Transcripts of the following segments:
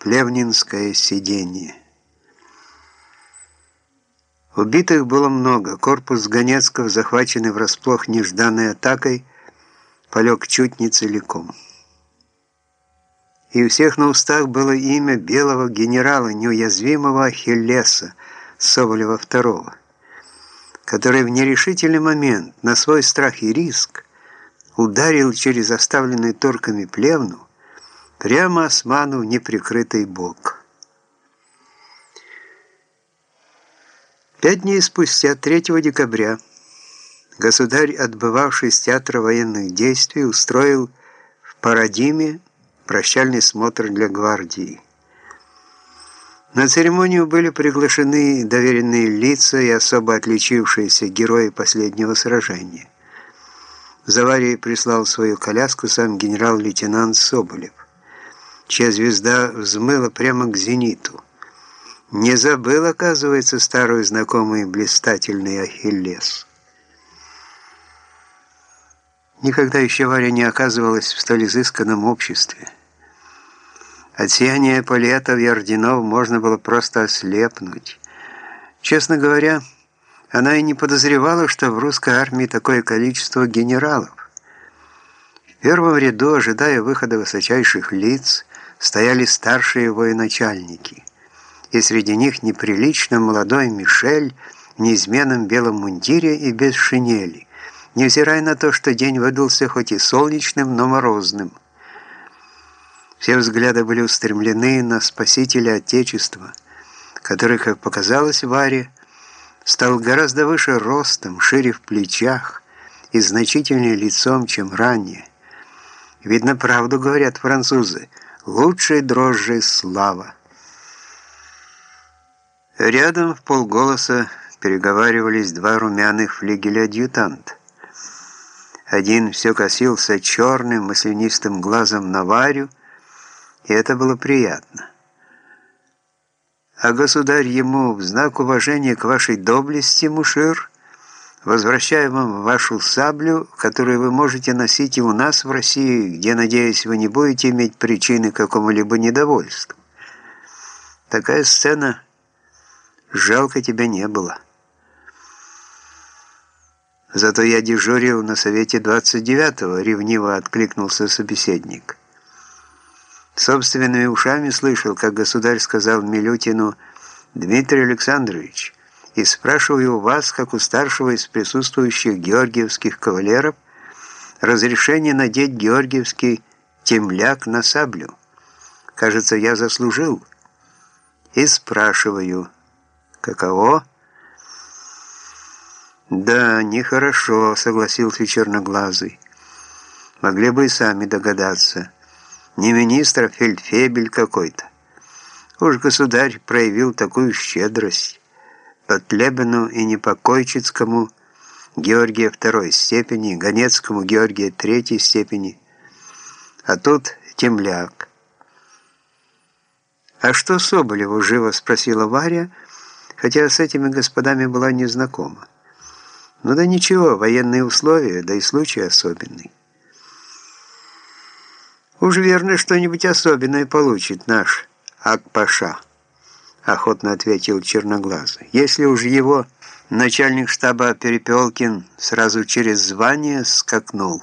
Плевнинское сиденье. Убитых было много. Корпус Ганецкого, захваченный врасплох нежданной атакой, полег чуть не целиком. И у всех на устах было имя белого генерала, неуязвимого Ахиллеса, Соболева II, который в нерешительный момент на свой страх и риск ударил через оставленную торками плевну прямо осману неприкрытый бок. Пять дней спустя, 3 декабря, государь, отбывавший с театра военных действий, устроил в Парадиме прощальный смотр для гвардии. На церемонию были приглашены доверенные лица и особо отличившиеся герои последнего сражения. Заварий прислал свою коляску сам генерал-лейтенант Соболев, чья звезда взмыла прямо к зениту. Не забыл, оказывается, старую знакомый блистательный Ахиллес. Никогда еще Варя не оказывалась в столь изысканном обществе. От сияния палетов и орденов можно было просто ослепнуть. Честно говоря, она и не подозревала, что в русской армии такое количество генералов. В первом ряду, ожидая выхода высочайших лиц, стояли старшие военачальники – и среди них неприлично молодой Мишель в неизменном белом мундире и без шинели, невзирая на то, что день выдался хоть и солнечным, но морозным. Все взгляды были устремлены на спасителя Отечества, который, как показалось Варе, стал гораздо выше ростом, шире в плечах и значительнее лицом, чем ранее. Видно, правду говорят французы, лучшей дрожжи слава. Рядом в полголоса переговаривались два румяных флигеля-адъютанта. Один все косился черным маслянистым глазом на Варю, и это было приятно. А государь ему в знак уважения к вашей доблести, Мушир, возвращаю вам вашу саблю, которую вы можете носить и у нас в России, где, надеюсь, вы не будете иметь причины какому-либо недовольству. Такая сцена – Жалко тебя не было. Зато я дежурил на совете 29-го, ревниво откликнулся собеседник. Собственными ушами слышал, как государь сказал Милютину «Дмитрий Александрович, и спрашиваю у вас, как у старшего из присутствующих георгиевских кавалеров, разрешение надеть георгиевский темляк на саблю. Кажется, я заслужил. И спрашиваю Каково? Да, нехорошо, согласился черноглазый. Могли бы и сами догадаться. Не министр, а фельдфебель какой-то. Уж государь проявил такую щедрость. Потлебину и Непокойчицкому Георгия второй степени, Ганецкому Георгия третьей степени. А тут темляк. «А что Соболеву?» – живо спросила Варя – хотя с этими господами была незнакома. Ну да ничего, военные условия, да и случай особенный. Уж верно, что-нибудь особенное получит наш Акпаша, охотно ответил Черноглазый. Если уж его начальник штаба Перепелкин сразу через звание скакнул.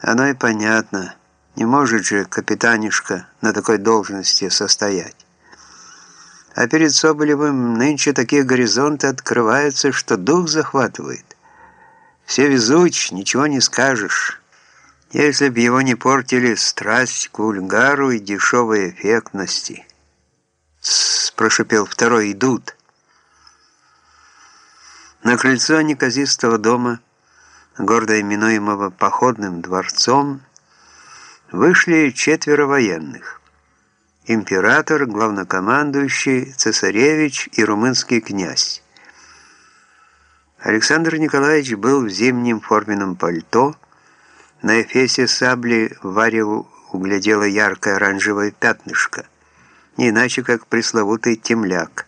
Оно и понятно, не может же капитанишка на такой должности состоять. А перед Соболевым нынче такие горизонты открываются, что дух захватывает. Все везуч, ничего не скажешь. Если б его не портили страсть к вульгару и дешевой эффектности. Прошипел второй, — «идут». На крыльцо неказистого дома, гордо именуемого «Походным дворцом», вышли четверо военных император, главнокомандующий, цесаревич и румынский князь. Александр Николаевич был в зимнем форменном пальто, на эфесе сабли Вареву углядело яркое оранжевое пятнышко, не иначе как пресловутый темляк.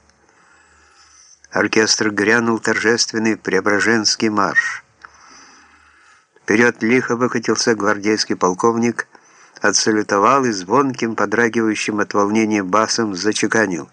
Оркестр грянул торжественный Преображенский марш. Вперед лихо выкатился гвардейский полковник отсалютовал и звонким, подрагивающим от волнения басом зачеканил.